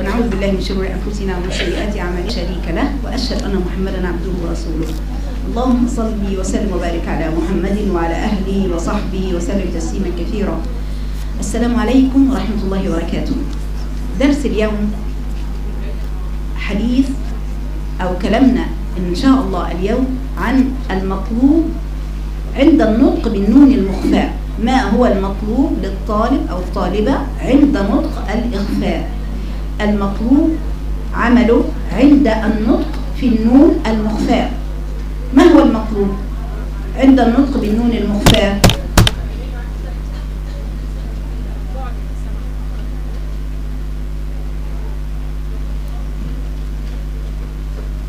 ونعوذ بالله من شرور أنفسنا ومن سيئات أعمالنا. شريك له وأشهد أن محمدا عبده ورسوله. اللهم صل وسلم وبارك على محمد وعلى أهله وصحبه وسلم تسليما كثيرا. السلام عليكم ورحمة الله وبركاته. درس اليوم حديث أو كلامنا إن شاء الله اليوم عن المطلوب عند النطق بالنون المخفاء. ما هو المطلوب للطالب أو الطالبة عند نطق الإخفاء؟ المطلوب عمله عند النطق في النون المخفاء ما هو المطلوب عند النطق بالنون المخفاء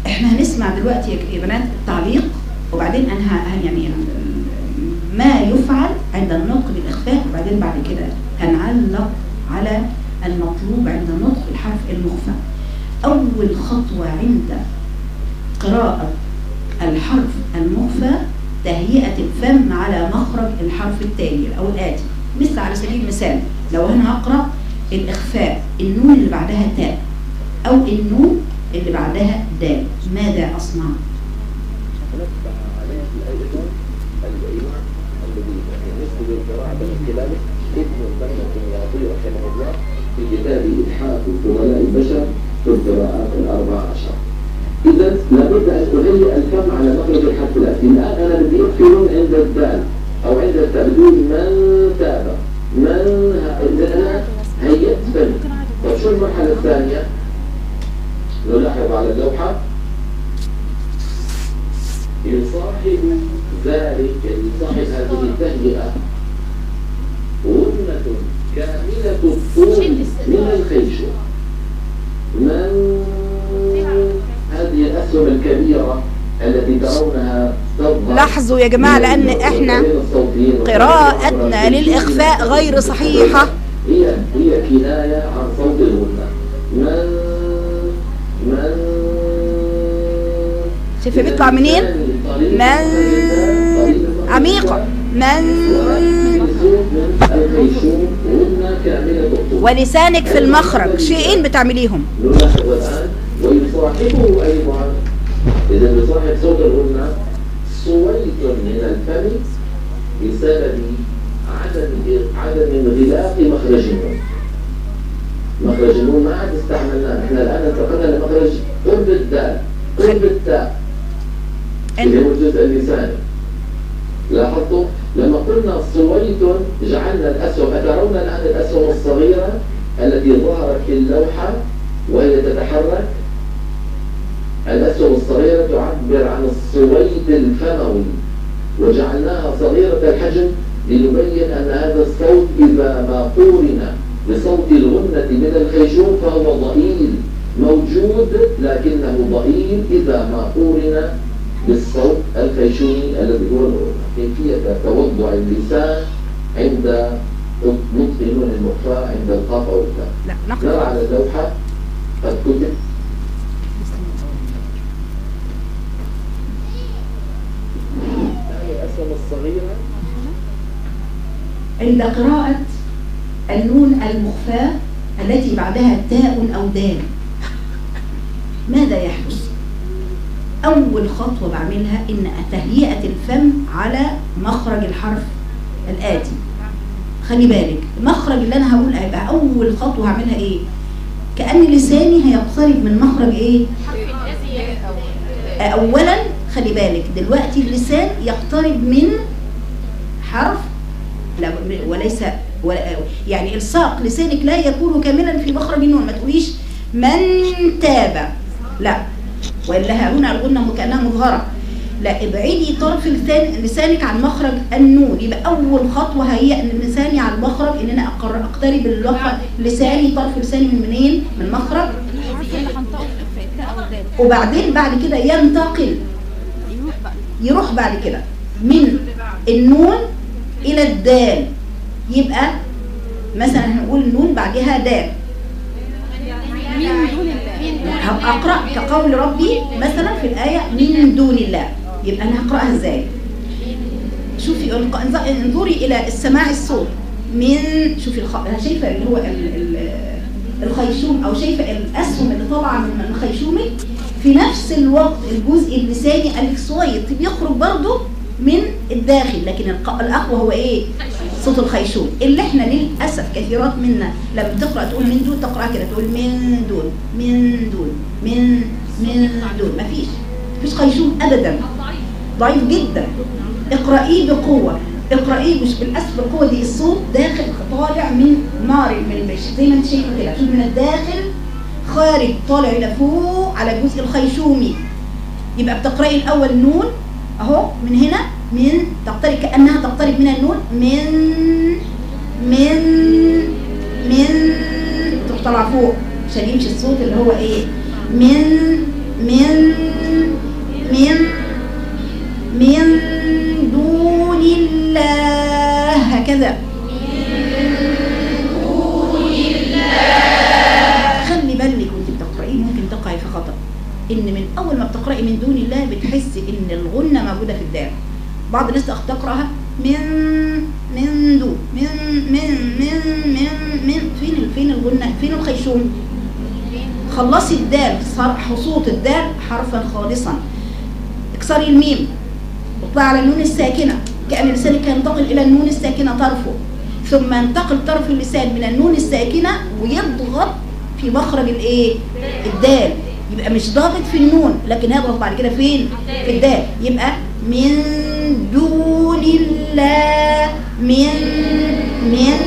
إحنا هنسمع دلوقتي يا بنات التعليق وبعدين أنا يعني ما يفعل عند النطق بالإخفاء وبعدين بعد كده هنعلق على المطلوب عند نطق الحرف المخفى. أول خطوة عند قراءة الحرف المخفى تهيئة الفم على مخرج الحرف التالي أو الآتي. مثل على سبيل المثال لو أنا هقرأ الإخفاء النون اللي بعدها تاء أو النون اللي بعدها دال. ماذا أصنع؟ في كتاب إلحاق فضلاء البشر في القراءات الأربع عشر. إذا لابد أن اهيئ الفم على مخرج الحرف الاتي، الآن أنا بدي أكفي عند الدال أو عند التاء بدون من تاب من إذا أنا هيئت فم. طيب شو المرحلة الثانية؟ نلاحظ على اللوحة يصاحب ذلك يصاحب هذه التهيئة غنة كاملة الطول لاحظوا يا جماعة لأن إحنا قراءتنا للإخفاء غير صحيحة. هي هي كناية عن صوت الغنة من من بيطلع منين؟ من عميقة من ولسانك في المخرج. شيئين بتعمليهم. نلاحظ الآن ويصاحبه أيضا إذا يصاحب صوت الغنة صويت من الفم بسبب عدم عدم انغلاق مخرج النون مخرج النون ما عاد استعملناه. إحنا الآن انتقلنا لمخرج قرب الدال قرب التاء. اللي هو الجزء اللساني. لاحظتوا؟ لما قلنا صويت جعلنا الأسهم أترون الآن الأسهم الصغيرة التي ظهرت في اللوحة وهي تتحرك. الأسهم الصغيرة تعبر عن الصويت الفموي. وجعلناها صغيرة الحجم لنبين أن هذا الصوت إذا ما قورن بصوت الغنة من الخيشوم فهو ضئيل موجود لكنه ضئيل إذا ما قورن بالصوت الخيشومي الذي هو الغنة. كيفية توضع اللسان عند نطق نون المخفى عند القاف أو التاء لا نرى على اللوحة. قد كتب. الأسهم الصغيرة عند قراءة النون المخفاة التي بعدها تاء أو دال ماذا يحدث؟ أول خطوة بعملها إن تهيئة الفم على مخرج الحرف الآتي خلي بالك المخرج اللي أنا هقول هيبقى أول خطوة هعملها إيه؟ كأن لساني هيقترب من مخرج إيه؟ أولا خلي بالك دلوقتي اللسان يقترب من حرف لا وليس ولا يعني الصاق لسانك لا يكون كاملا في مخرج النون ما تقوليش من تاب. لا. وإلا هنا الغنه كأنها مظهرة. لا ابعدي طرف لسان لسانك عن مخرج النون. يبقى أول خطوة هي إن لساني على المخرج إن أنا أقترب اللوحه لساني طرف لساني من منين؟ من مخرج. وبعدين بعد كده ينتقل يروح بعد كده. من النون إلى الدال. يبقى مثلا هنقول النون بعدها دال. من دون الله. هبقى أقرأ كقول ربي مثلا في الآية من دون الله. يبقى أنا هقرأها إزاي؟ شوفي انظري إلى السماع الصوت. من شوفي الخ... أنا شايفة اللي هو ال... ال... الخيشوم أو شايفة الأسهم اللي طالعة من من خيشومك في نفس الوقت الجزء اللساني صويت بيخرج برضه من الداخل لكن الأقوى هو إيه؟ صوت الخيشوم. اللي إحنا للأسف كثيرات منا لما بتقرا تقول من دون تقرأ كده تقول من دون من دون من من دون. مفيش مفيش خيشوم ابدا. ضعيف جدا. اقرأيه بقوة. اقرأيه مش بالأسف بالقوة دي الصوت داخل طالع من نار من زي ما أنت شايفة كده من الداخل خارج طالع إلى فوق على الجزء الخيشومي. يبقى بتقرأي الأول نون أهو من هنا من تقترب كأنها تقترب من النون من من من تروح طالعة فوق. عشان يمشي الصوت اللي هو إيه. من من من من دون الله. هكذا. إن من أول ما بتقرأي من دون الله بتحسي إن الغنة موجودة في الدال. بعض الناس تقرأها من من دون من من من من من فين فين الغنة فين الخيشوم؟ خلصي الدال صار صوت الدال حرفا خالصا. اكسري الميم واطلع على النون الساكنة. كأن لسانك ينتقل إلى النون الساكنة طرفه. ثم ينتقل طرف اللسان من النون الساكنة ويضغط في مخرج الإيه؟ الدال. يبقى مش ضاغط في النون لكن هيضغط بعد كده فين؟ في الدال. يبقى من دون الله من من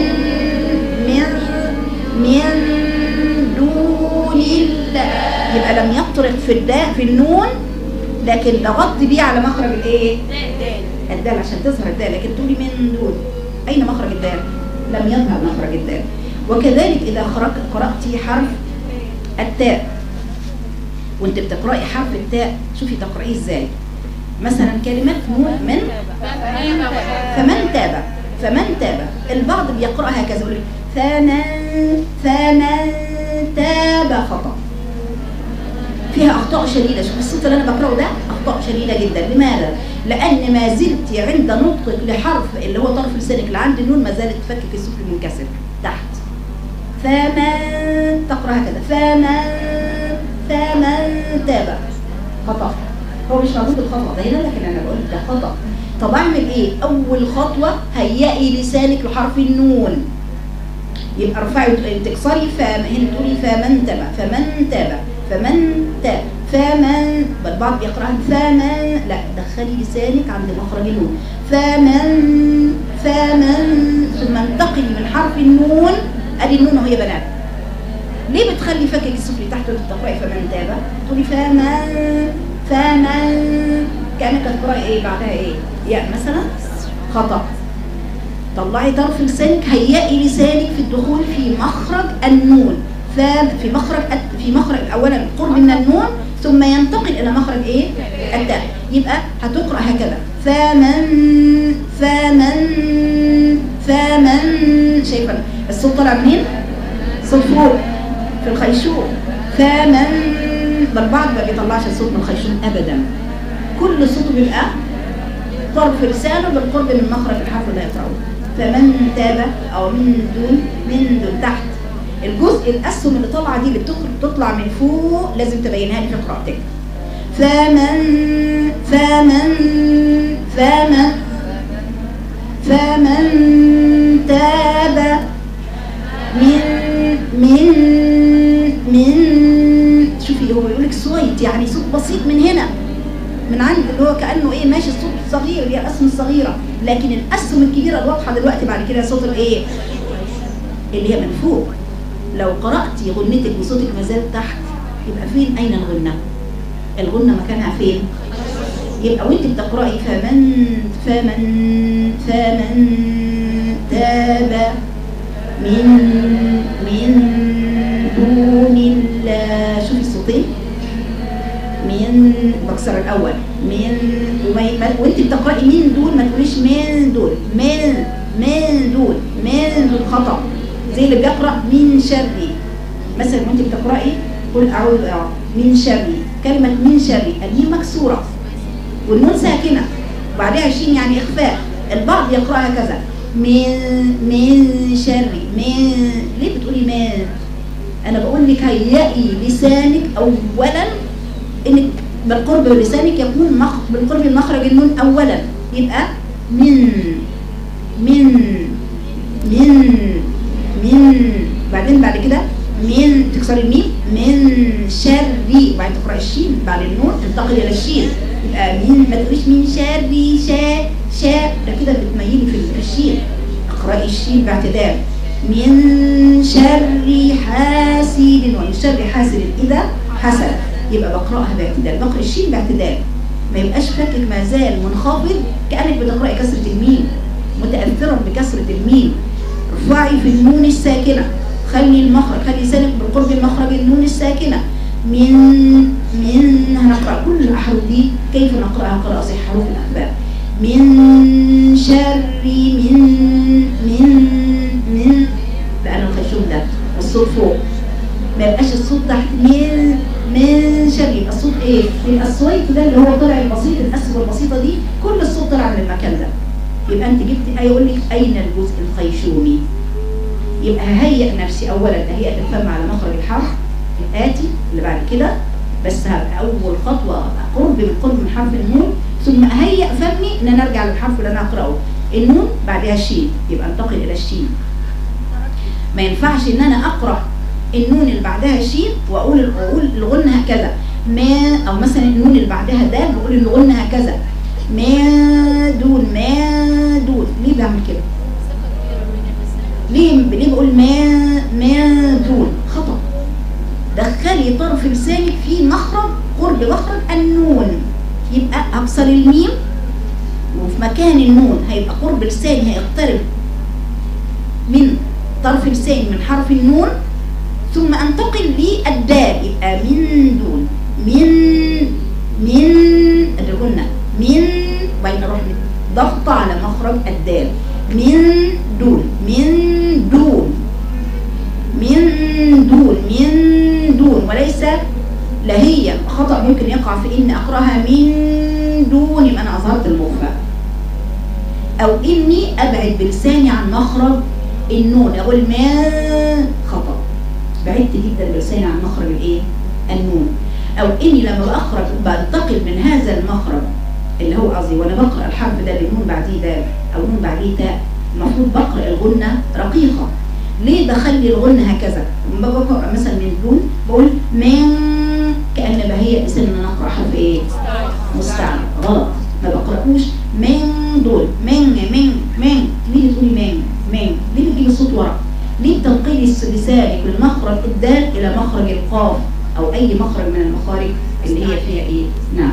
من من دون الله. يبقى لم يطرق في الدال في النون لكن ضغطت بيه على مخرج الايه؟ الدال عشان تظهر الدال. لكن تقولي من دون. أين مخرج الدال؟ لم يظهر مخرج الدال. وكذلك إذا قرأتي حرف التاء. وانت بتقرأي حرف التاء شوفي تقرأيه إزاي. مثلا كلمة مؤمن فمن تاب. فمن تاب. البعض بيقراها هكذا يقول فمن فمن تاب خطأ. فيها أخطاء شديدة. شوف الصوت اللي أنا بقرأه ده أخطاء شديدة جدا. لماذا؟ لأن ما زلت عند نطقك لحرف اللي هو طرف لسانك اللي عند النون ما زالت تفكك الصوت المنكسر. تحت. فمن تقرأ هكذا. فمن فمن تاب خطأ. هو مش موجود الخطأ ده هنا لكن أنا بقول ده خطأ. طب أعمل إيه؟ أول خطوة هيئي لسانك لحرف النون. يبقى ارفعي تكسري فم هنا تقولي فمن تاب فمن تاب فمن تاب فمن البعض بيقرأها فمن لا دخلي لسانك عند مخرج النون. فمن فمن ثم انتقلي من حرف النون. أدي النون وهي بنات. ليه بتخلي فكك السفلي تحت وانت بتقراي فمن تاب تقولي فمن فمن كأنك تقراي إيه بعدها إيه؟ يعني مثلا؟ خطأ. طلعي طرف لسانك هيئي لسانك في الدخول في مخرج النون. في مخرج في مخرج اولا القرب من النون ثم ينتقل إلى مخرج إيه؟ التاء. يبقى هتقرأ هكذا. فمن فمن فمن شايفة؟ الصوت طالع منين؟ صوت فوق. في الخيشوم. فمن بل بعض ما بيطلعش الصوت من الخيشوم ابدا. كل صوت بيبقى طرف لسانه بالقرب من مخرج الحرف اللي يقرأه فمن تاب أو من دون من دون تحت. الجزء الأسهم اللي طالعة دي اللي بتخرج تطلع من فوق لازم تبينها لي في قراءتك. فمن فمن فمن فمن تاب. من من من شوفي هو بيقول لك صويت يعني صوت بسيط من هنا من عند اللي هو كأنه إيه ماشي الصغير اللي هي الاسهم الصغيره لكن الاسهم الكبيرة الواضحة دلوقتي بعد كده صوت الإيه؟ اللي هي من فوق. لو قراتي غنتك وصوتك ما زال تحت يبقى فين؟ أين الغنة؟ الغنة مكانها فين؟ يبقى وأنت بتقرأي فمن فمن فمن تاب من من دون الله شوفي الصوتين من بكسر الأول. من وانت بتقرأي من دول؟ ما تقوليش من دول. من من دول. من دول خطأ. زي اللي بيقرأ من شري. مثلا وانت بتقرأي قل أعوذ من شري. كلمة من شري. الميم مكسوره والنون ساكنه وبعدها شين يعني إخفاء. البعض يقرأها كذا. من من شري. من ليه بتقولي من أنا بقول لك هيئي لسانك اولا انك بالقرب لسانك يكون مخ... بالقرب من مخرج النون اولا. يبقى من من من من. بعدين بعد كده من. تكسري الميم. من شر وبعدين تقرأي الشين بعد النون تنتقل إلى الشين. يبقى من ما تقوليش من شر شا شا. ده كده بتميلي في الشين. اقرأي الشين باعتدال. من شر حاسد ومن شر حاسد. إذا حسد. يبقى بقرأها باعتدال. بقرأ الشين باعتدال. ما يبقاش فكك ما زال منخفض كأنك بتقرأي كسرة الميم. متأثرا بكسرة الميم. ارفعي في النون الساكنة. خلي المخرج خلي لسانك بالقرب مخرج النون الساكنة. من من هنقرأ كل الأحرف دي. كيف نقرأها؟ قراءة صحيح حروف الاخفاء من شر من من من بقى أنا الخيشوم ده. الصوت فوق. ما يبقاش الصوت تحت من من شر يبقى الصوت إيه؟ الصويت ده اللي هو طلع البسيط الاسف البسيطة دي. كل الصوت طلع من المكان ده. يبقى أنت جبت يقول لك أين الجزء الخيشومي؟ يبقى ههيئ نفسي اولا تهيئه الفم على مخرج الحرف الآتي اللي بعد كده. بس هبقى أول خطوة قرب من قرب من حرف النون. ثم اهيئ فمي إن أنا أرجع للحرف اللي أنا أقرأه. النون بعدها الشين يبقى انتقل إلى الشين. ما ينفعش إن أنا أقرأ النون اللي بعدها شين وأقول أقول الغنه هكذا. ما أو مثلا النون اللي بعدها دال بقول الغنه هكذا. ما دون ما دون. ليه بعمل كده؟ ليه ليه بقول ما ما دون؟ خطأ. دخلي طرف لسانك في مخرج قرب مخرج النون. يبقى اكسر الميم وفي مكان النون. هيبقى قرب لساني هيقترب من طرف لساني من حرف النون ثم انتقل للدال يبقى من دون من من اللي قلنا من وبعدين أروح ضغط على مخرج الدال من دون من دون من دون من دون وليس لا هي. خطأ ممكن يقع في إن أقرأها من دون يبقى أنا أظهرت المخفى أو إني أبعد بلساني عن مخرج النون أقول ما خطأ. بعدت جدا بلساني عن مخرج الإيه؟ النون. أو إني لما بأخرج بنتقل من هذا المخرج اللي هو قصدي وأنا بقرأ الحرف ده بالنون بعديه دال أو نون بعديه تاء المفروض بقرأ الغنة رقيقة. ليه بخلي الغنة هكذا؟ لما بقرأ مثلا من دون بقول من كأن بهيئ لسان إن أنا أقرأ حرف إيه؟ مستعمل. غلط. ما بقرأوش من دول. من من من ليه بتقولي من من ليه بتجيبي الصوت ورا ليه بتنقلي لسانك من مخرج الدال إلى مخرج القاف أو أي مخرج من المخارج اللي هي فيها إيه؟ نعم.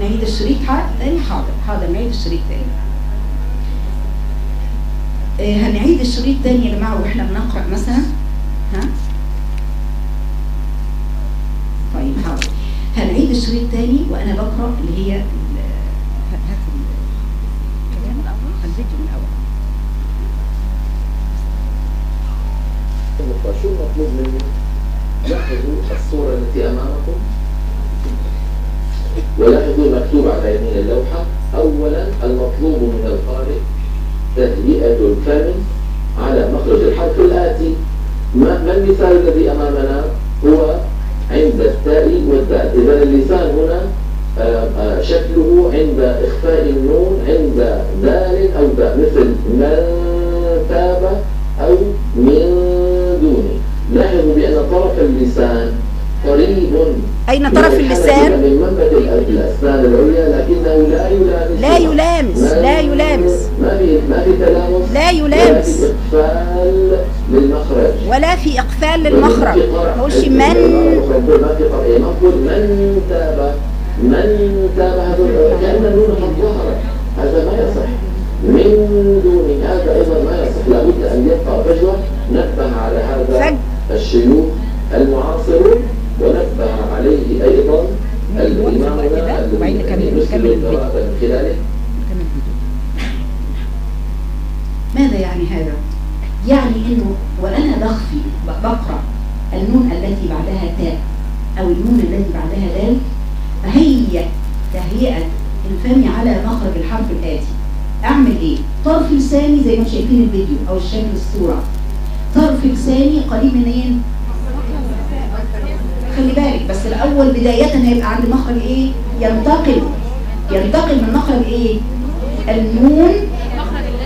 نعيد الشريط حاضر حاضر. حاضر نعيد الشريط تاني. هنعيد الشريط تاني يا جماعة وإحنا بنقرأ مثلا. ها؟ طيب حاضر. هنعيد الشريط تاني وأنا بقرأ اللي هي الفيديو من الأول فشو المطلوب مني؟ لاحظوا الصورة التي أمامكم ولاحظوا مكتوب على يمين اللوحة أولا المطلوب من القارئ تهيئة الفم على مخرج الحرف الآتي. ما, المثال الذي أمامنا؟ هو عند التاء والدال إذا اللسان هنا آه، آه، شكله عند إخفاء النون عند دال أو داء. مثل من تاب أو من دونه لاحظوا بأن طرف اللسان قريب. من طرف اللسان؟ من منبت الأ- الأسنان العليا لكنه لا يلامس. لا يلامس لا يلامس. ما في ما في تلامس. لا يلامس. ولا في إقفال للمخرج. ولا في اقفال للمخرج ما اقولش من ما في قرء نقول من تاب من تاب هذا كأن النون قد ظهرت. هذا ما يصح. من دون هذا أيضا ما يصح. لابد أن يبقى فجوة نبه على هذا. الشيوخ المعاصرون. ونبه عليه أيضا الإمام كده، وبعدين نكمل- نكمل الفيديو. من خلاله ماذا يعني هذا؟ يعني إنه وأنا بخفي بقرأ النون التي بعدها تاء أو النون التي بعدها دال فهي تهيئة الفم على مخرج الحرف الآتي أعمل إيه طرف لساني زي ما أنتم شايفين الفيديو أو الشكل الصورة طرف لساني قريب منين خلي بالك بس الأول بدايه هيبقى عند مخرج إيه؟ ينتقل. ينتقل من مخرج إيه؟ النون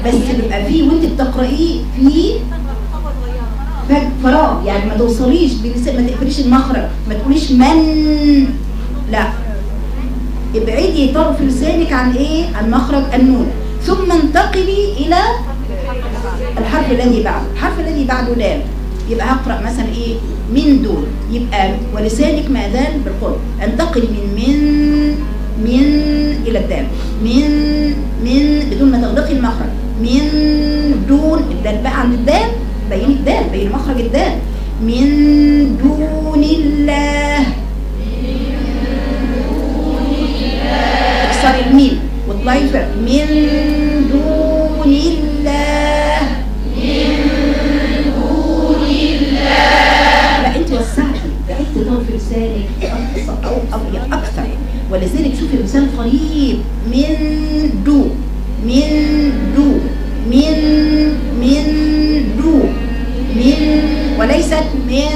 بس بيبقى فيه وانت بتقرأيه فيه فراغ. يعني ما توصليش ما تقفليش المخرج. ما تقوليش من. لا. ابعدي طرف لسانك عن إيه؟ عن مخرج النون ثم انتقلي إلى الحرف الذي بعده. الحرف الذي بعده دال يبقى هقرأ مثلا إيه؟ من دول. يبقى ولسانك ما زال بالقرب. انتقل من من من إلى الدال. من من بدون ما تغلقي المخرج. من دون الدال. بقى عند الدال بين الدال بين مخرج الدال. من دون الله. اكسري الميم واطلعي فوق من دون الله. بعدت طرف لسانك أو أبيض أكثر. ولذلك شوفي اللسان قريب. من دو. من دو. من من دو. من وليست من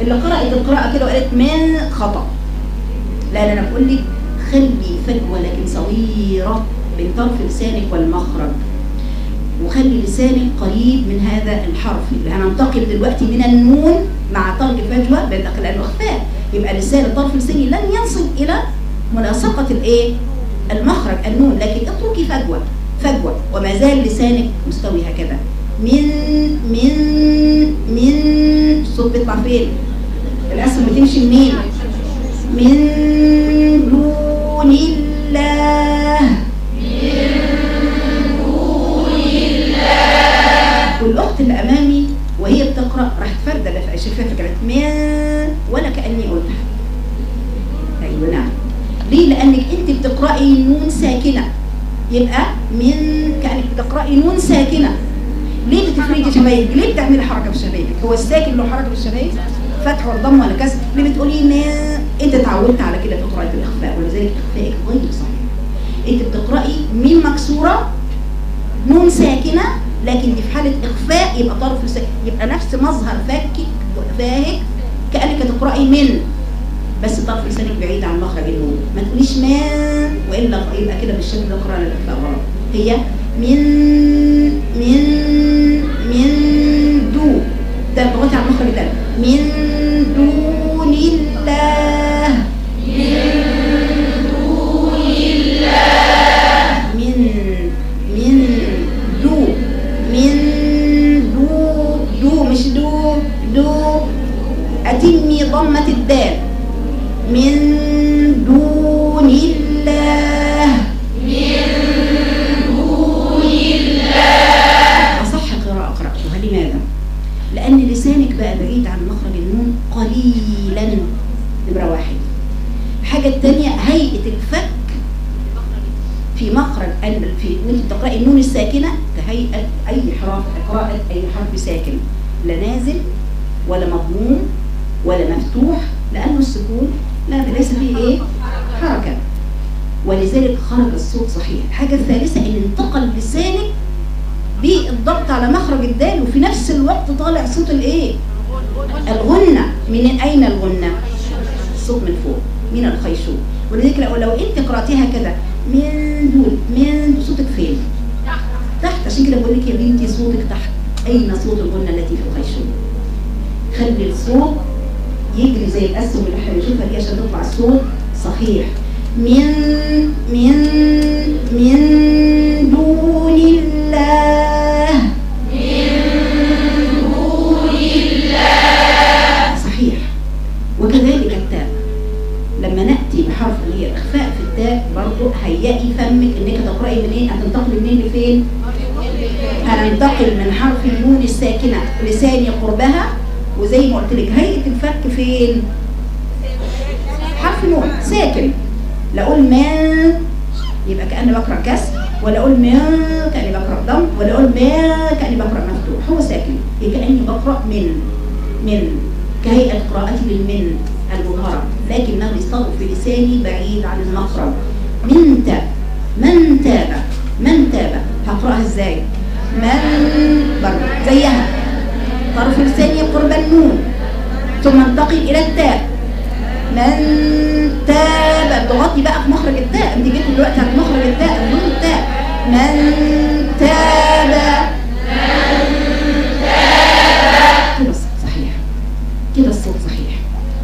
اللي قرأت القراءة كده وقالت من خطأ. لا أنا بقول لك خلي فجوة لكن صغيرة بين طرف لسانك والمخرج. وخلي لسانك قريب من هذا الحرف. اللي هننتقل دلوقتي من النون مع طرف الفجوة بين لأنه اخفاء يبقى لسان الطرف اللساني لن يصل إلى ملاصقة الإيه؟ المخرج النون لكن اتركي فجوة فجوة. وما زال لسانك مستوي هكذا. من من من الصوت بيطلع فين؟ الأسهم بتمشي منين؟ من دون الله. والأخت اللي أمامي وهي بتقرأ راحت فردة اللي في شايفاها فكرة من ولا كأني قلتها. أيوه نعم. ليه؟ لأنك أنت بتقرأي نون ساكنة. يبقى من كأنك بتقرأي نون ساكنة. ليه بتفردي شفايفك ليه بتعملي حركة في شفايفك هو الساكن له حركة في الشفايف فتح ولا ضم ولا كسر ليه بتقولي ما أنت اتعودت على كده في قراءة الاخفاء ولذلك اخفائك غير صحيح. أنت بتقرأي ميم مكسورة نون ساكنة لكن دي في حالة إخفاء يبقى طرف لسان يبقى نفس مظهر فكك فاهك كأنك تقرأي من. بس طرف لسانك بعيد عن مخرج النون ما تقوليش ما وإلا يبقى كده بالشكل ده قراءه الإخفاء غلط. هي من من من دو ده ضغطي على المخرج ده. من دون الله. ضمة الدال من دون الله. أصح قراءة قرأتها. لماذا؟ لأن لسانك بقى بعيد عن مخرج النون قليلا. نمرة واحد. الحاجة التانية هيئة الفك في مخرج ال- في وأنت بتقرأي النون الساكنة كهيئة أي حرف قراءة أي حرف ساكن. لا نازل ولا مضموم ولا مفتوح لأنه السكون لا ليس فيه إيه؟ حركة. ولذلك خرج الصوت صحيح. الحاجة الثالثة إن انتقل لسانك بالضغط على مخرج الدال وفي نفس الوقت طالع صوت الإيه؟ الغنة. من أين الغنة؟ الصوت من فوق من الخيشوم. ولذلك لو, لو أنت قرأتيها كده من دول من صوتك فين؟ تحت. عشان كده بقول لك يا بنتي صوتك تحت. أين صوت الغنة التي في الخيشوم؟ خلي الصوت يجري زي الأسهم اللي إحنا بنشوفها دي عشان تطلع الصوت صحيح. من من من دون الله. صحيح. وكذلك التاء. لما نأتي بحرف اللي هي الأخفاء في التاء برضه هيئي فمك إنك تقرأي منين؟ هتنتقلي منين لفين؟ هننتقل من حرف النون الساكنة لساني قربها. وزي ما قلت لك هيئة الفك فين؟ حرف نون ساكن. لا أقول ما يبقى كأني بقرأ كسر ولا أقول ما كأني بقرأ ضم ولا أقول ما كأني بقرأ مفتوح. هو ساكن. هي كأني بقرأ من من كهيئة قراءتي بالمن المظهره لكنه يصطدق في لساني بعيد عن المخرج من تاب؟ من تاب؟ من تاب؟ هقرأها إزاي؟ من برضه زيها. طرف لساني قرب النون ثم انتقل إلى التاء. من تاب تغطي بقى في مخرج التاء. أنت جيت دلوقتي على مخرج التاء النون تاء من تاب. كده الصوت صحيح. كده الصوت صحيح.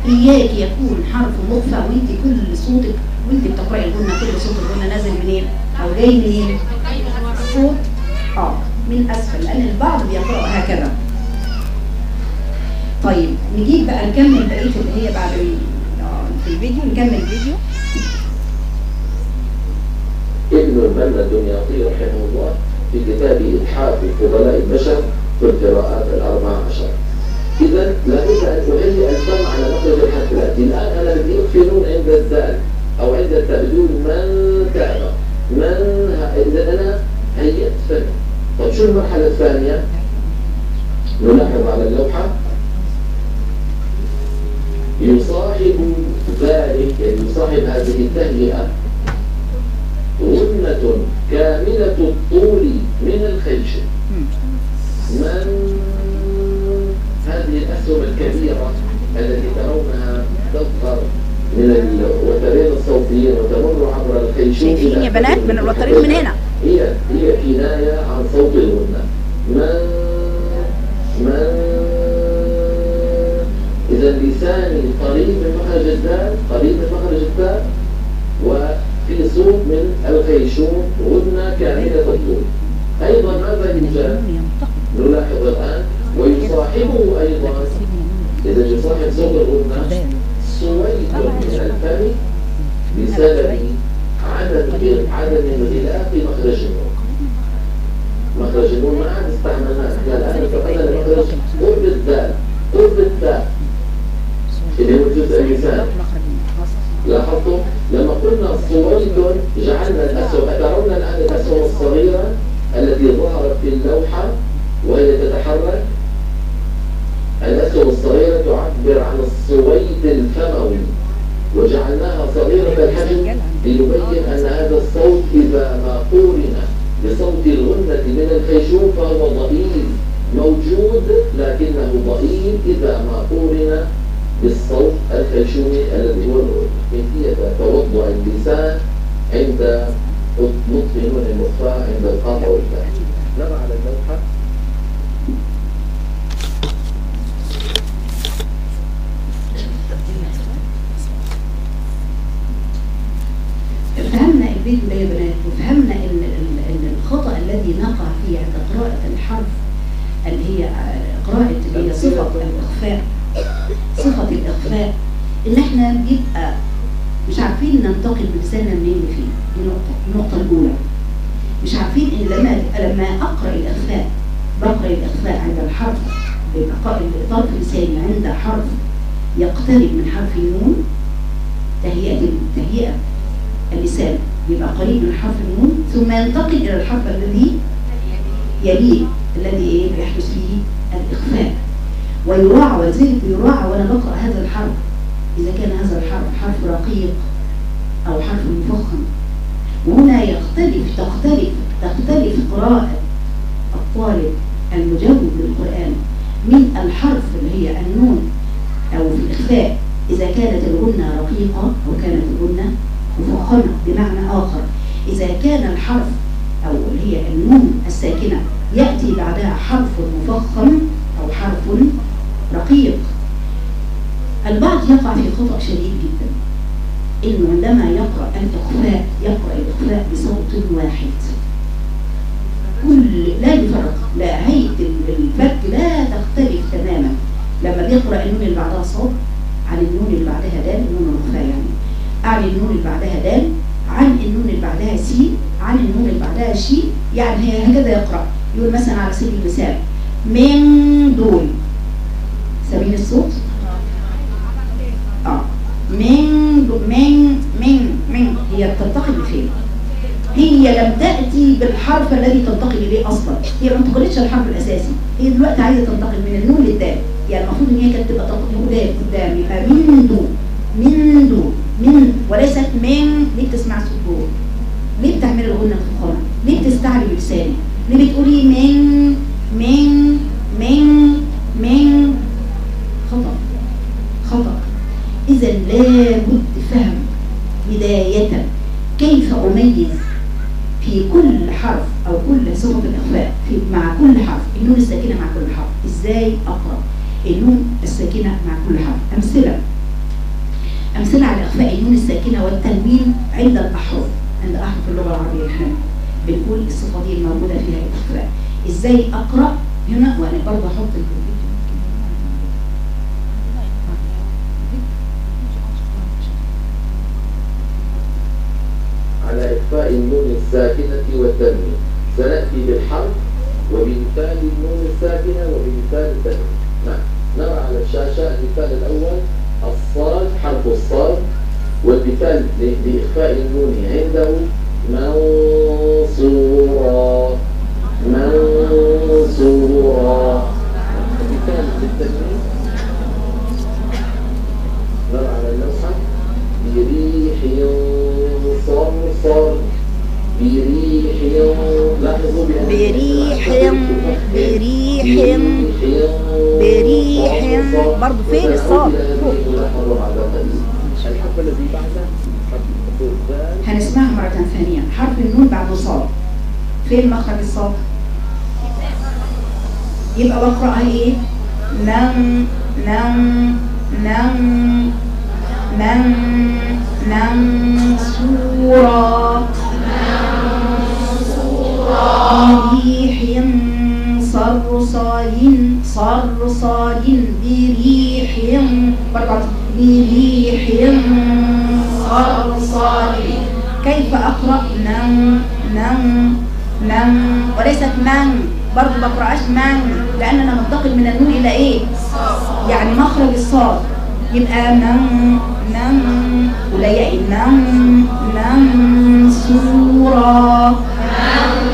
إياك يكون حرف مخفى وإنت كل صوتك وإنت بتقرأي الغنى كل صوت الغنى نازل منين؟ أو جاي منين؟ عدم انغلاق مخرج النون مخرج النون ما عاد استعملناه إحنا الان انتقلنا لمخرج قرب الدال قرب التاء اللي هو الجزء اللساني لاحظتم؟ لما قلنا صويد جعلنا الاسهم ترون الآن الاسهم الصغيرة التي ظهرت في اللوحة وهي تتحرك. الاسهم الصغيرة تعبر عن الصويد الفموي وجعلناها صغيرة الحجم. لنبين أن هذا الصوت إذا ما قورن بصوت الغنة من الخيشوم فهو ضئيل موجود لكنه ضئيل إذا ما قورن بالصوت الخيشومي الذي هو كيفية توضع اللسان عند نطق المخفى عند القاف والتاء نرى على ده يا بنات وفهمنا إن ال- ان الخطأ الذي نقع فيه عند قراءة الحرف اللي هي آه، قراءة اللي هي صفة الإخفاء. صفة الإخفاء. إن إحنا بيبقى مش عارفين ننتقل بلساننا منين لفين. دي نقطة. النقطة الأولى. مش عارفين إن لما لما أقرأ الإخفاء بقرأ الإخفاء عند الحرف بيبقى قائم طرف لساني عند حرف يقترب من حرف النون تهيئه تهيئة اللسان. يبقى قريب من حرف النون ثم ينتقل إلى الحرف الذي يليه الذي إيه؟ يحدث فيه الإخفاء. ويراعى ولذلك يراعى وأنا بقرا هذا الحرف. إذا كان هذا الحرف حرف رقيق أو حرف مفخم. وهنا يختلف تختلف تختلف قراءة الطالب المجود للقرآن من الحرف اللي هي النون أو في الإخفاء. إذا كانت الغنة رقيقة أو كانت الغنة مفخمة بمعنى آخر. إذا كان الحرف أو اللي هي النون الساكنة يأتي بعدها حرف مفخم أو حرف رقيق. البعض يقع في خطأ شديد جدا. إنه عندما يقرأ الإخفاء يقرأ الإخفاء بصوت واحد. كل لا يفرق لا هيئة الفك لا تختلف تماما. لما بيقرأ النون اللي بعدها صوت عن النون اللي بعدها دال النون الإخفاء يعني. عن النون اللي بعدها دال عن النون اللي بعدها سي عن النون اللي بعدها شي يعني هي هكذا يقرأ. يقول مثلا على سبيل المثال من دول سبيل الصوت؟ آه. من دو من من من. هي بتنتقل لفين؟ هي لم تأتي بالحرف الذي تنتقل إليه أصلا. هي ما انتقلتش الحرف الأساسي. هي دلوقتي عايزة تنتقل من النون للدال. يعني المفروض إن هي كانت تبقى تنتقل قدام قدام يبقى من دو من دو من وليست من ليه بتسمع صوت ليه بتعملي الغنة الفخامة ليه بتستعلي بلسانك ليه بتقولي من من من من خطأ. خطأ. إذا لابد فهم بداية كيف أميز في كل حرف أو كل صفة الإخفاء في مع كل حرف. النون الساكنة مع كل حرف. إزاي أقرأ؟ النون الساكنة مع كل حرف. أمثلة. أمثلة على إخفاء النون الساكنة والتنوين عند الأحرف عند أحرف اللغة العربية إحنا بنقول الصفة دي الموجودة فيها الإخفاء إزاي أقرأ؟ هنا وأنا برضه أحط الفيديو. على إخفاء النون الساكنة والتنوين سنأتي بالحرف وبمثال النون الساكنة وبمثال التنوين نعم نرى على الشاشة المثال الأول. الصاد حرف الصاد والمثال ل- لإخفاء النون عنده منصورا. منصورا. مثال للتنوين نرى على المصحف. بريح صرصر. بريح بريح بريح بريح برضه فين الصاد؟ هنسمعها مرة ثانية. حرف النون بعد صاد فين مخرج الصاد؟ يبقى بقرأها إيه؟ نم نم نم نم نم سورة. بريح صرصار صرصار بريح بريح صرصار. كيف أقرأ نم نم. نم وليست من برضه بقرأش من لأن أنا منتقل من النون إلى إيه؟ يعني مخرج الصاد. يبقى نم نم. قليل نم نم. سورة. نم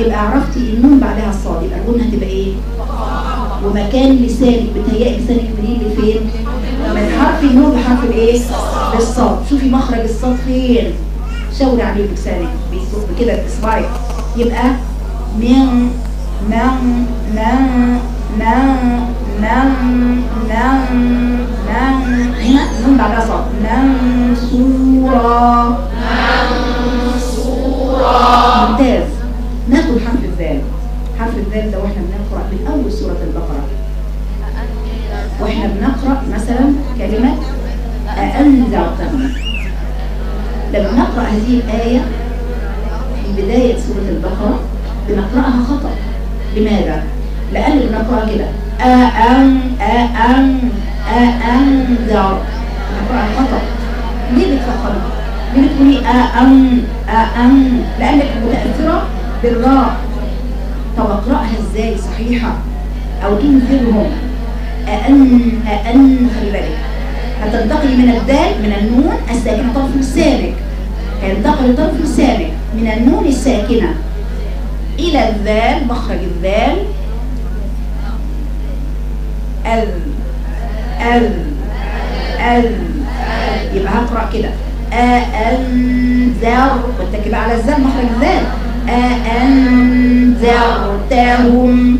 يبقى عرفتي النون بعدها الصاد يبقى الغنة هتبقى إيه؟ ومكان لسانك. بتهيأ لسانك منين لفين؟ من حرف النون لحرف الإيه؟ للصاد. شوفي مخرج الصاد فين؟ شاوري عليه بلسانك بيصب كده. باصبعك يبقى من نم نم نم نم نم نم هنا النون بعدها صاد. نم سورة ممتاز. ناخد حرف الذال. حرف الذال ده وإحنا بنقرأ من أول سورة البقرة. وإحنا بنقرأ مثلا كلمة أأنذرتهم لما نقرأ هذه الآية في بداية سورة البقرة بنقرأها خطأ. لماذا؟ لأن اللي بنقرأها كده أأن أأن أأنذر بنقرأها خطأ. ليه بتفخمها؟ ليه بتقولي أأن أأن؟ لأنك متأثرة بالراء طب أقرأها إزاي؟ صحيحة. أو تنذرهم أأن أأن خلي بالك. هتنتقل من الدال من النون الساكنة طرف لسانك هينتقل طرف لسانك من النون الساكنة. إلى الذال مخرج الذال. ال ال ال. يبقى هقرأ كده. أأنذر واتكب على الذال مخرج الذال. أأنذرتهم؟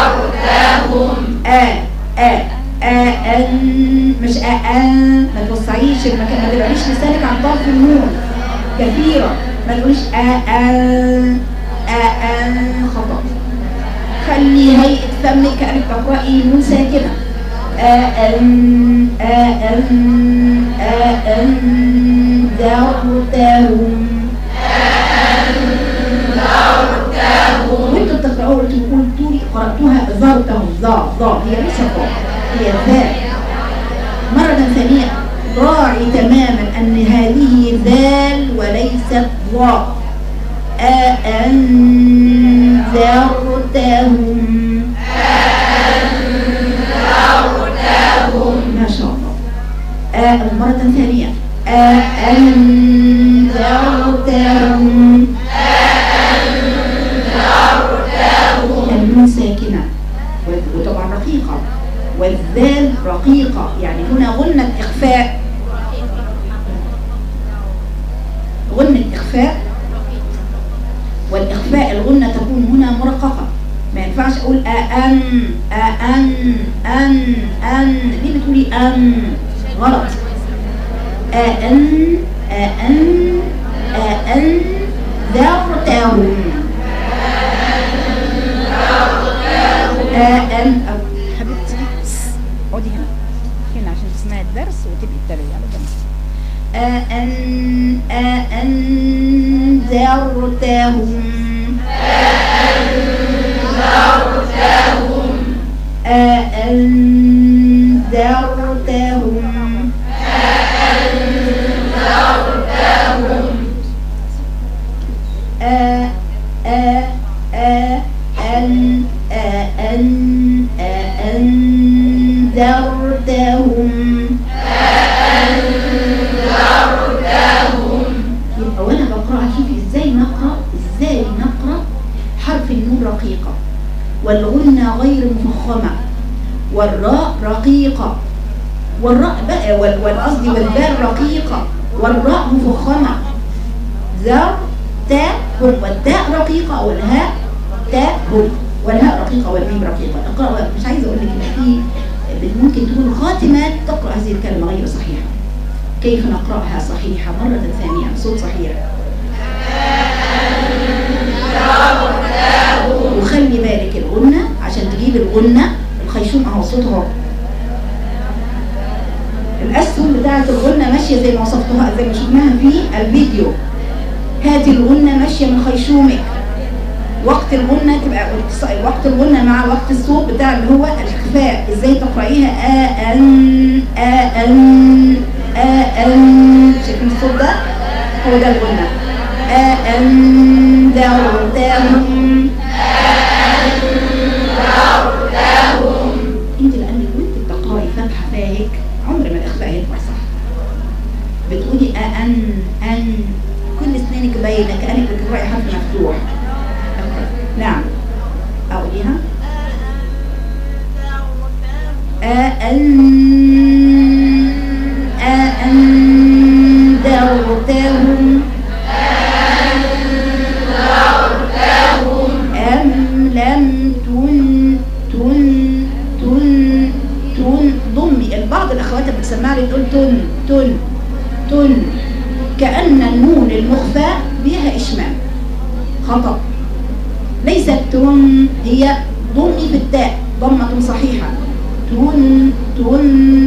أأنذرتهم؟ أ أ أن مش أن. ما توسعيش المكان ما تبعديش لسانك عن طرف النون. كثيرة. ما تقوليش أن أن خطأ. خلي هيئة فمك كأنك تقرأي نون ساكنة أأن أأن أأنذرتهم وانتوا قرأتوها ذرتهم ظا ظا. هي ليس ظا هي ذا مرة ثانية راعي تماما أن هذه ذال وليست ظا. أأنذرتهم ما شاء الله. مرة ثانية أأنذرتهم رقيقة يعني هنا غنة إخفاء غنة إخفاء والإخفاء الغنة تكون هنا مرققة. ما ينفعش أقول أن أن أن أن. ليه بتقولي أن؟ غلط. أن أن أن. ذرتهم أن. اقعدي هنا. هنا عشان تسمعي الدرس وتبقي تتابعي على جنب. أن أنذرتهم أأنذرتهم والراء رقيقة. والراء بقى وال- والقصد والباء رقيقة. والراء مفخمة. ذر تاء والتاء رقيقة والهاء تاء والهاء رقيقة والميم رقيقة. اقرأ مش عايزة أقول لك إن في ممكن تكون خاتمات تقرأ هذه الكلمة غير صحيحة. كيف نقرأها صحيحة؟ مرة ثانية صوت صحيح. وخلي بالك الغنة عشان تجيب الغنة. الخيشوم اهو صوت اهو الأسهم بتاعة الغنة ماشية زي ما وصفتها زي ما شفناها في الفيديو. هذه الغنة ماشية من خيشومك. وقت الغنة تبقى وقت الغنة مع وقت الصوت بتاع اللي هو الإخفاء إزاي تقرأيها؟ آ أن آ أن آ أن شايفين الصوت ده؟ هو ده الغنة. آ أنذرتهم انت باينه كأنك بتقراي حرف مفتوح. نعم. أقوليها. أن أأنذرتهم أم لم تن تن تن تن. ضمي. البعض الأخوات بتسمع لي تقول تن تن تن. كأن النون المخفى بها إشمام خطأ. ليست تن هي ضمي في ضمة صحيحة. تن تن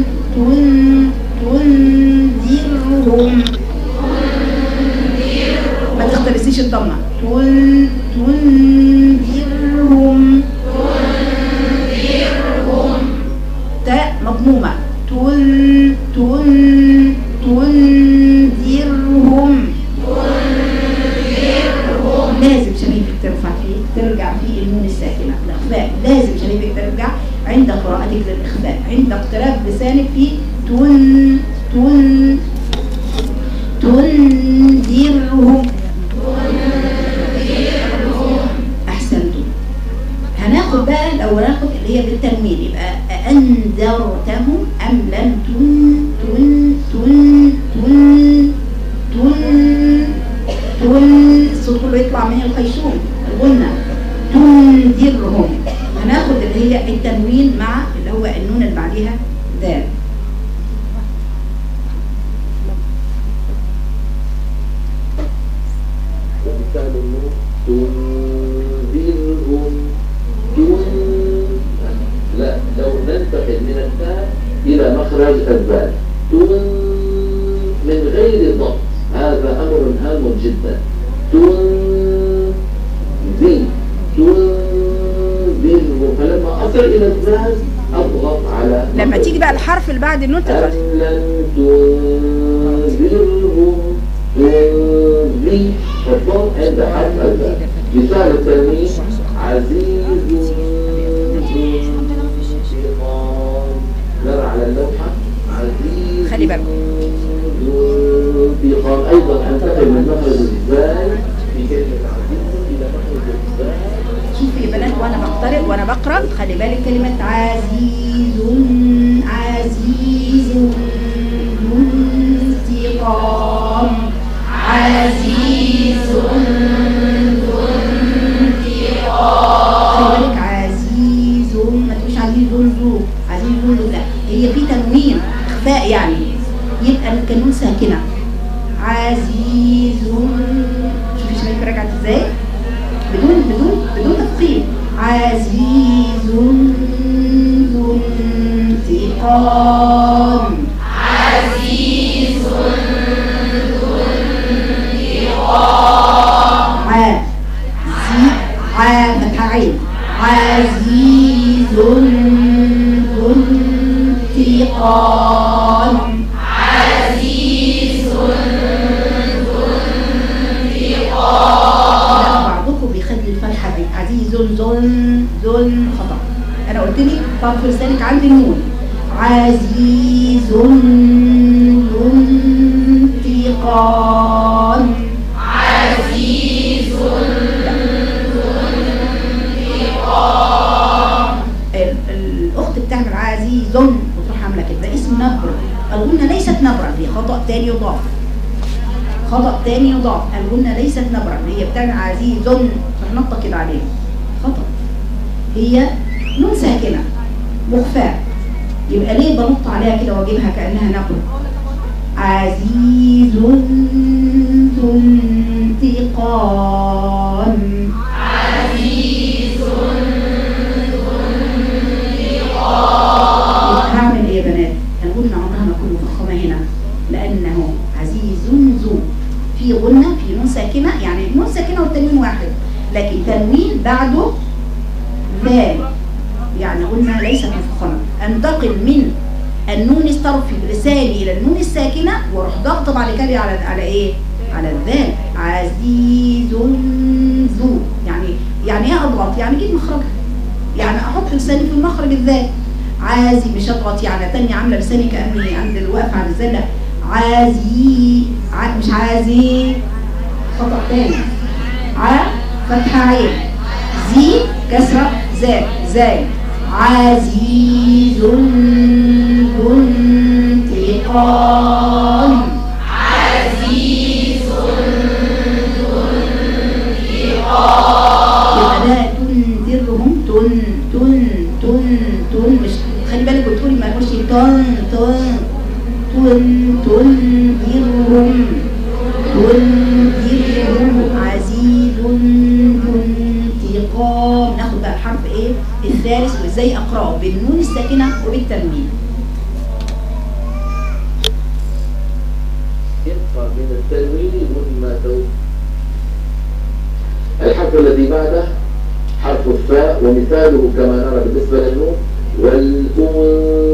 عند اقتراب لسانك في تن تن تنذرهم أحسنتم. هناخد بقى لو ناخد اللي هي بالتنوين. يبقى أنذرتهم أم لم تن تن تن تن تن تن. الصوت كله يطلع من الخيشوم الغنة. تنذرهم هناخد اللي هي التنوين مع اللي هو النون اللي بعديها. ذال اللي بعد النون لم تنذرهم التلميذ عزيز على اللوحة عزيز خلي بالكم. أيضا أنتقل من مخرج في كلمة عزيز إلى مخرج شوفي يا بنات وأنا بقترب وأنا بقرأ خلي بالك عزيز عزيز انتقام عزيز ذو انتقام. عزيز ما تقولش عزيز ذو عزيز ذو لا هي في تنوين إخفاء يعني. يبقى الكنون ساكنة. عزيز شوفي شايفه رجعت إزاي. بدون بدون بدون تفخيم عزيز ذو انتقام. طرف لسانك عند النون عزيز ذو انتقام. عزيز الأخت بتعمل عزيز وتروح عاملة كده. ده اسم نبر الغنة ليست نبرة. دي خطأ تاني يضاف خطأ تاني يضاف الغنة ليست نبرة. هي بتعمل عزيز. فنطق كده عليه خطأ. هي نون ساكنة. مخفاة يبقى ليه بنط عليها كده واجيبها كأنها نبرة؟ عزيز ذو انتقام. عزيز هعمل إيه يا بنات؟ الغنة عمرها ما تكون مفخمة هنا لأنه عزيز ذو في غنة في نون ساكنة يعني نون ساكنة والتنوين واحد لكن تنوين بعده ذال. يعني غنة ليست مفخمة انتقل من النون الطرفي لساني إلى النون الساكنة وأروح ضغط بعد كده على على إيه؟ على الذال. عزيز ذو. يعني يعني إيه أضغط؟ يعني أجيب مخرجها. يعني أحط لساني في المخرج الذال. عازي مش اضغط يعني تاني عاملة لساني كأني عند الوقف على الذال عازي ع... مش عازي. خطأ تاني. ع فتحة عين. زي كسرة زاي زاي عزيز انتقام. يبقى ده تنذرهم. تن تن تن تن. مش خلي بالك بتقولي ما تقولش تن تن تن تنذرهم. تنذرهم. الثالث وازاي اقراه بالنون الساكنة يبقى من التنوين الحرف الذي بعده حرف الفاء ومثاله كما نرى بالنسبة للنون والأنثى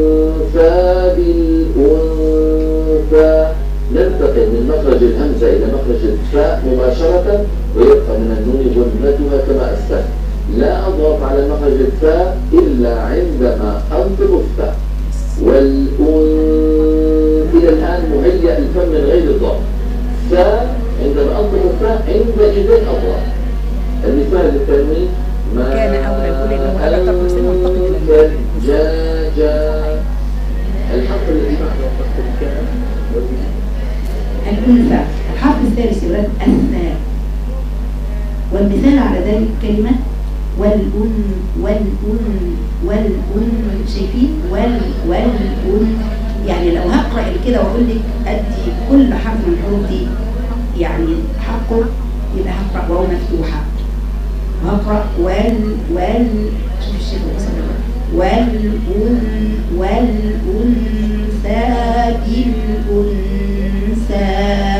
بالأنثى. ننتقل من مخرج الهمزة إلى مخرج الفاء مباشرة ويبقى من النون غنتها كما أسلفت لا أضغط على مخرج الفاء إلا عندما أنطق الفاء. والأنثى إلى الآن مهيأ الفم من غير الضغط. فاء عندما أنطق الفاء عندئذ أضغط. المثال للتنوين ما كان أولى الأولى جا جا الحرف الذي بعده. الأنثى. الحرف الثالث يراد أنثى والمثال على ذلك كلمة والأن والأن والأن شايفين؟ وال والأن يعني لو هقرأ كده وأقول لك أدي كل حرف من الحروف دي يعني حقه يبقى هقرأ واو مفتوحة. وهقرأ وال وال شوف الشيخ وصل والأن والأنثى بالأنثى.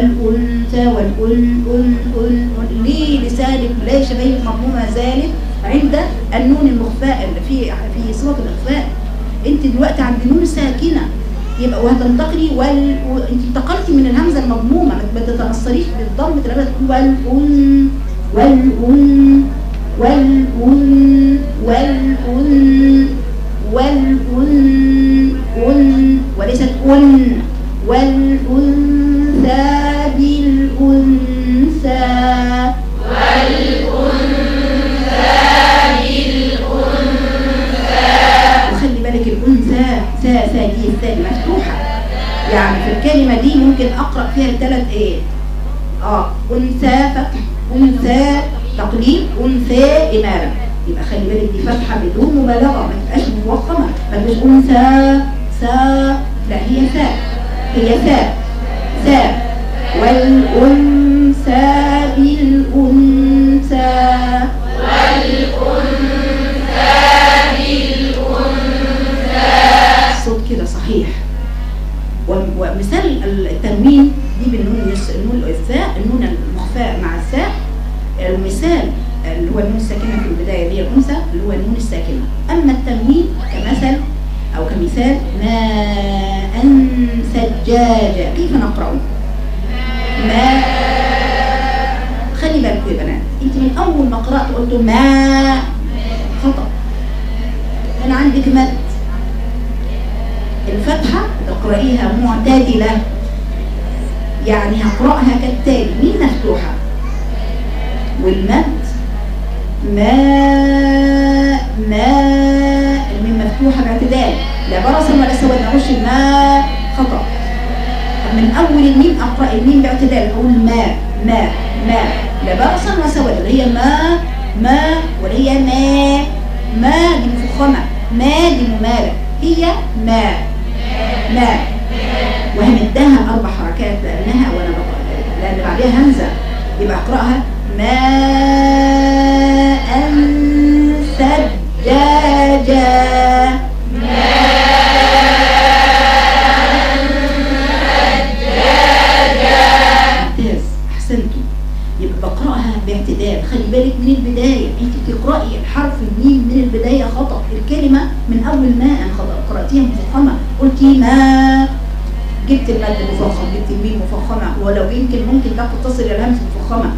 تبقى والأنثى والأن أن أن أن ليه لسانك ليش شبيه مضمومة ذلك عند النون المخفاء في في صيغة الإخفاء أنت دلوقتي عند نون ساكنة يبقى وهتنتقلي وال. انت انتقلتي من الهمزه المضمومه ما تتاثريش بالضم تلاقي والأن والأن والأن والأن والأن أن وليست أن والأنثى دي الثاني مفتوحة. يعني في الكلمة دي ممكن أقرأ فيها ثلاث إيه آه أنثى فتح أنثى تقليد أنثى إمالة يبقى خلي بالك دي فتحة بدون مبالغة ما تبقاش مفخمة ما تبقاش أنثى ثا لا هي ثاء هي ثاء ثاء والأنثى بالأنثى. الصوت صحيح. ومثال التنوين دي بالنون النون الثاء النون المخفاء مع الثاء. المثال اللي هو النون الساكنة في البداية اللي هي الانثى اللي هو النون الساكنة. أما التنوين كمثل أو كمثال ماء ثجاجا كيف نقرأه؟ ماء خلي بالكم يا بنات أنت من أول ما قرأت قلت ماء خطأ. أنا عندك مد الفتحة تقرأيها معتدلة. يعني هقرأها كالتالي. مين مفتوحة؟ والمد. ما ما. الميم مفتوحة باعتدال لا برصا ولا سواد نقولش ما. خطأ. من أول الميم أقرأ الميم باعتدال. أقول ما ما ما. لا برصا ولا سواد هي ما ما واللي هي ما. ما دي مفخمة. ما دي ممالة. هي ما. ما. وهمدها أربع حركات لأنها وأنا بقرأ لأن بعدها همزة يبقى ماء ثجاجا ممتاز خلي بالك من البداية. انت تقرأي الحرف الميم من البداية خطأ. الكلمة من أول ما خطأ قرأتيها مفخمة. قلتي ما جبت المد مفخم جبت الميم مفخمة. ولو يمكن ممكن تاخد تصل إلى الهمس مفخمة.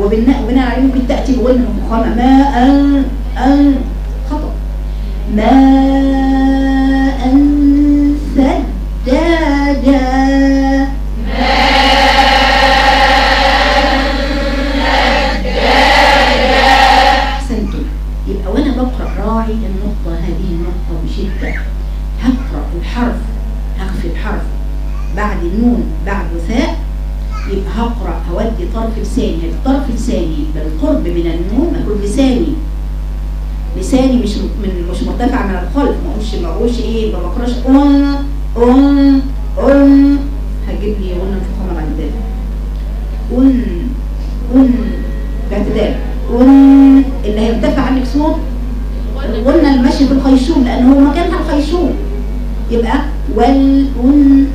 وبناء وبناء عليه ممكن تأتي بغنى مفخمة ما أن أن خطأ. ما أن ثجاجا راعي النقطة هذه النقطة بشدة. هقرأ الحرف هخفي الحرف. بعد النون بعد ثاء يبقى هقرأ هودي طرف لساني. الطرف لساني؟ بالقرب من النون أقول لساني. لساني مش من مش مرتفع من الخلف. ما أقولش ما أقولش إيه ما بقراش. اون اون اون هجيب لي غنى مفخمه بعد ذلك اون اون باعتدال. اون اللي هيرتفع عنك صوت قلنا المشي في الخيشوم لأن هو مكانها الخيشوم. يبقى والأن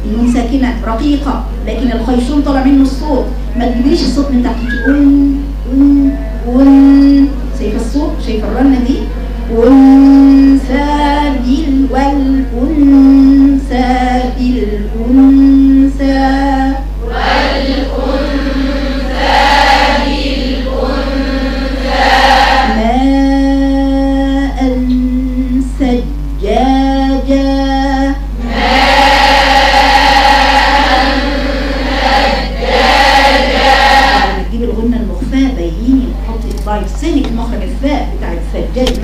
النون ساكنة رقيقة لكن الخيشوم طالع منه الصوت. ما تجيبليش الصوت من تحت أن أن أن شايفة الصوت؟ شايفة الرنة دي؟ أنثى بال والأنثى وحطي اصبعي في سنك مخرج الفاء بتاع السجاج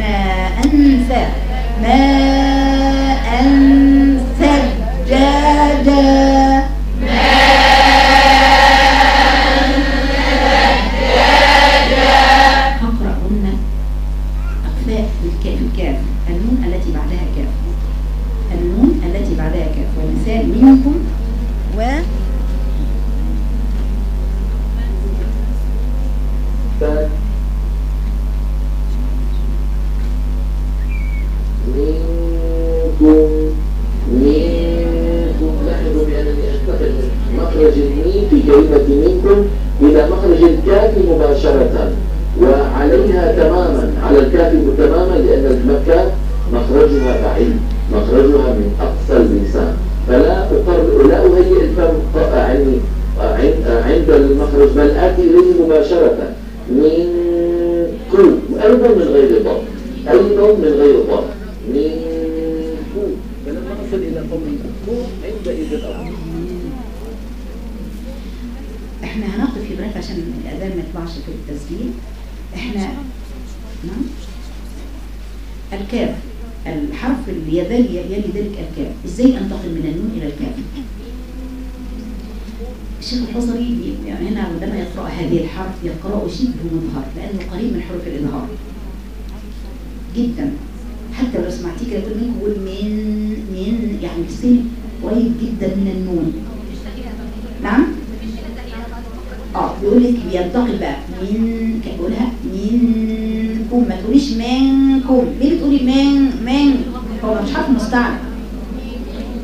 بيقول لك بينتقل بقى من كان بيقولها منكم. ما تقوليش منكم. ليه بتقولي من من؟ هو مش حرف مستعمل.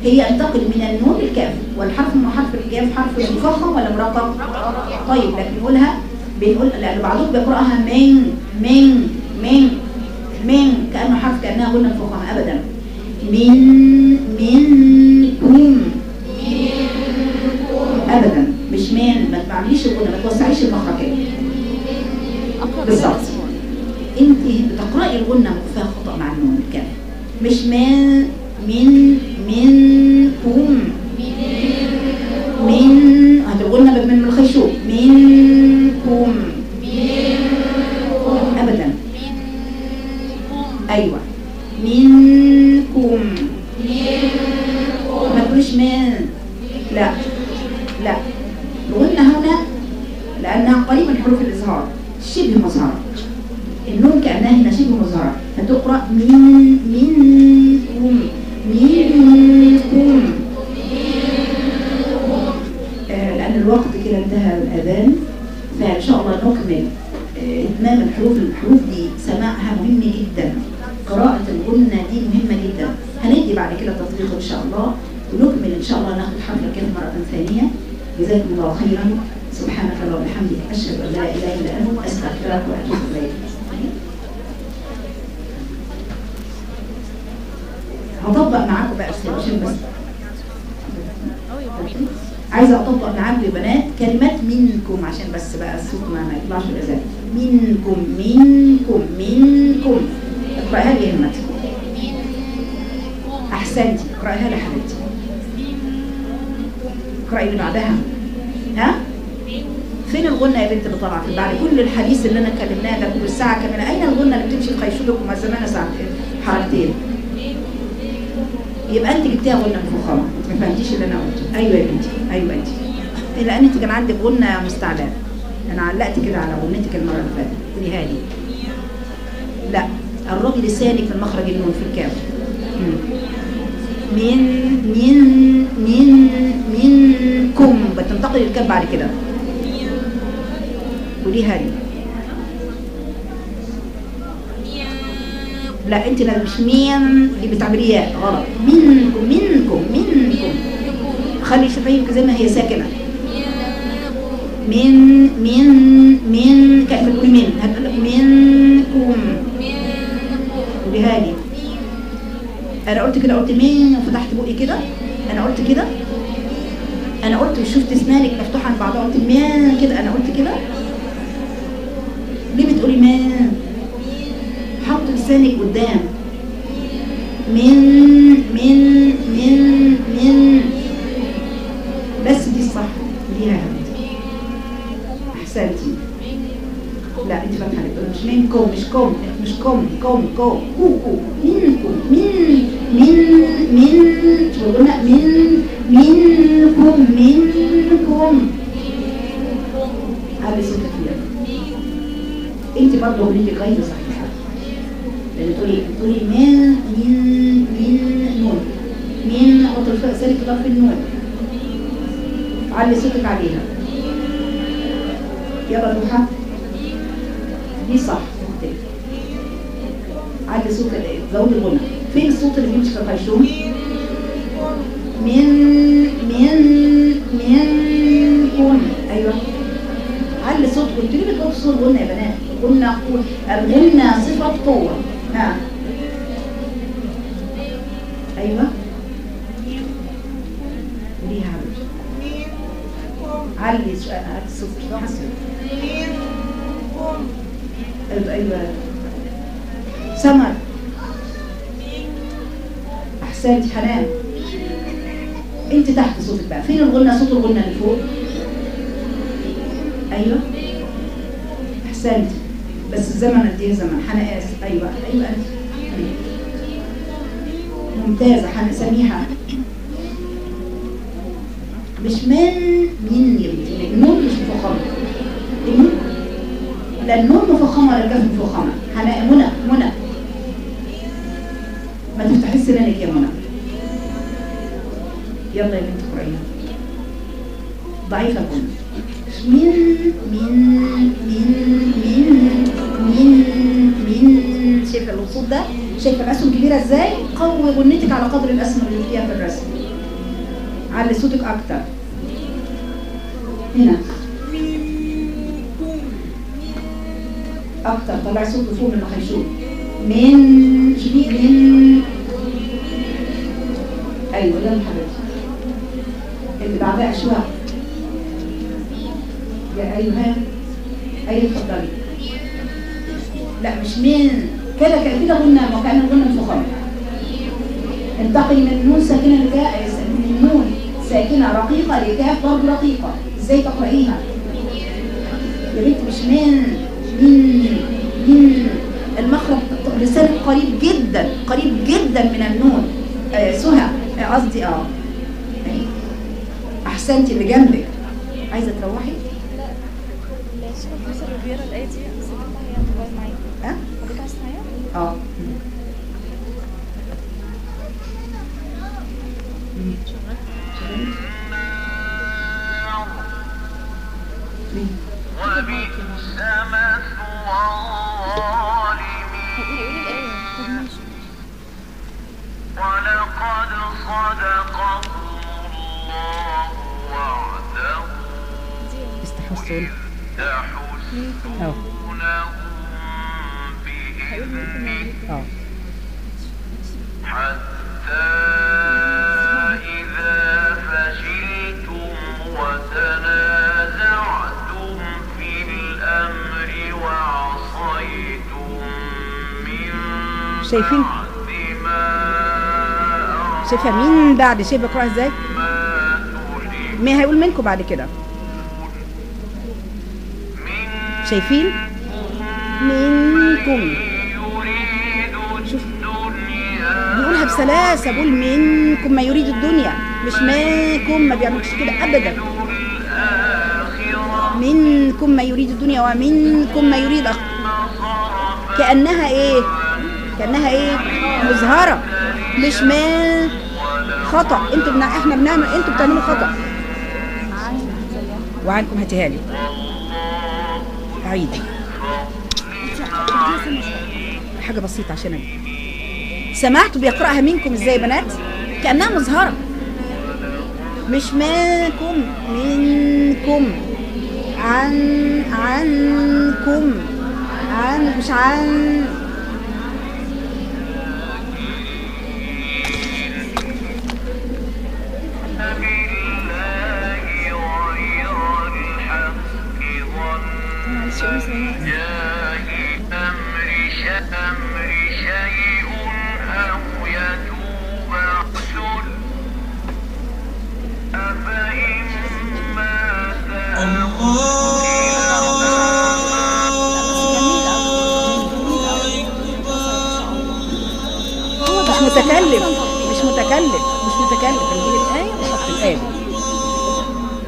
هي انتقل من النون للكاف. والحرف من حرف الكاف حرف مفخم ولا مرقم؟ طيب لكن نقولها بنقول لأن بعضهم بيقرأها من من من من. كأنه حرف كأنها قلنا مفخمة. ابدا. من منكم. تعمليش الغنى ما توسعيش المخرج. كده بالظبط انت بتقرأي الغنى فيها خطأ مع النون الكاف مش من من منكم من هتقولنا من الخيشوم منكم ابدا أيوه منكم ما تقولش من لا لا الغنة هنا لأنها قريبة من حروف الإظهار شبه مظهرة النون كأنها هنا شبه مظهرة فتقرأ من منكم منكم آه، لأن الوقت كده انتهى الأذان فإن شاء الله نكمل آه، إتمام الحروف الحروف دي سماعها مهم جدا قراءة الغنة دي مهمة جدا هندي بعد كده تطبيق إن شاء الله ونكمل إن شاء الله ناخد حرف الكلمة مرة ثانية جزاكم الله خيرا سبحانك اللهم وبحمدك أشهد أن لا إله إلا أنت أستغفرك وأتوب إليك هطبق معاكم بقى عشان بس. عايزة اطبق معاكم يا بنات كلمات منكم عشان بس بقى الصوت ما يطلعش الأذان. منكم منكم منكم. اقراها لي يا همتي أحسنتي. اقراها لي حبيبتي. اقرأي اللي بعدها. ها؟ فين الغنة يا بنت اللي طالعه في بعد كل الحديث اللي أنا اتكلمناه ده كل ساعه كامله أين الغنة اللي بتمشي في خيشومك وما زمان ساعتين حركتين. يبقى أنت جبتيها غنة مفخمه ما فهمتيش اللي أنا قلته. أيوه يا بنتي. أيوه انت لأن أنت كان عندك غنة مستعلاة. أنا علقت كده على غنتك المرة اللي فاتت. قوليها لي. لا قربي لسانك في المخرج النون في الكاف. من من من منكم. بتنتقل الكاف بعد كده؟ قوليها لي. لا أنت لا مش مين اللي بتعمليه؟ ياء غلط. منكم منكم منكم. خلي شفايفك زي ما هي ساكنة. من من من كيف تقولي من. هتقول منكم؟ قوليها لي أنا قلت كده قلت مين وفتحت بقي كده. أنا قلت كده. أنا قلت وشفت اسنانك مفتوحة عن بعضها. قلت مين كده. أنا قلت كده. ليه بتقولي مين لسانك قدام من من من من. بس دي الصح دي حبيبتي أحسنتي. لا انت حضرتك مش منكم مش كم مش كم كم كم كو كو. منكم من من شو قلنا من منكم منكم هذه صوتك انت برضه اغنيتك غير صحيحة. لأن تقولي تقولي من من من نون من سالك ضرب النون. علي صوتك عليها. يلا ضحى دي صح علي صوت زود الغنى. فين الصوت اللي بيمشي في الخيشوم من من منكم أيوه. علي صوت قلت لي بتقول صوت غنى يا بنات. قلنا الغنى صفة قوة ها أيوه. ليها علي علي سؤال هات الصوت حسن؟ أيوه أيوه سمر. احسنت حنان. أنت تحت صوتك بقى. فين الغنى؟ صوت الغنى اللي فوق. أيوه. احسنت بس الزمن قد إيه زمن. حنا اسف أيوه. أيوه. ممتازة. حنا سميحه مش من يا بنتي النون مش النون؟ لا النون مفخمة ولا الكاف مفخمة. حنا منى منى. ما تفتحي سنانك يا منى. يلا يا بنت قرية ضعيفة كنت. من من من من شايفة الصوت ده؟ شايفة الأسهم كبيرة إزاي؟ قوي غنتك على قدر الأسهم اللي فيها في الرسم. علي صوتك أكتر. هنا. أكتر. طلع صوت فوق من الخيشوم من شوفي من أيوة يلا حبيبتي اللي بعدها أشواق. يا أيها أيوة اتفضلي. لا مش من كده كده قلنا مكان الغنى الفخام انتقي من النون ساكنة لكاء من النون ساكنة رقيقة لكاف برضه رقيقة. إزاي تقرأيها؟ يا بنت مش من من من المخرج لسانك قريب جدا قريب جدا من النون. آه سهى. آه، قصدي آه. أحسنتي اللي جنبك. عايزة تروحي الشيخ البصر اللي بيقرا الآية دي سيبها هي موبايل معايا ها حضرتك عايز معايا؟ آه وبئس مثوى الظالمين ولقد صدقكم الله وعده استحسن تحسونهم حتى إذا فشلتم وتنازعتم في الأمر وعصيتم من شايفين؟ بعد ما شايفه مين بعد شايفه بقرا إزاي؟ ما هيقول منكم بعد كده؟ شايفين؟ منكم. بسلاسه بقول منكم ما يريد الدنيا. مش ماكم ما بيعملوش كده ابدا. منكم ما يريد الدنيا ومنكم ما يريد أخ... كأنها إيه؟ كأنها إيه؟ مظهرة. مش ما خطأ. أنتوا بنا... إحنا بنعمل أنتوا بتعملوا خطأ. وعنكم هاتيها لي. عيدي. حاجة بسيطة عشان أجي. سمعتوا بيقرأها منكم إزاي يا بنات؟ كأنها مظهرة. مش ماكم منكم. عن عنكم. عن مش عن. متكلم هنجيب الآية ونحط الآية.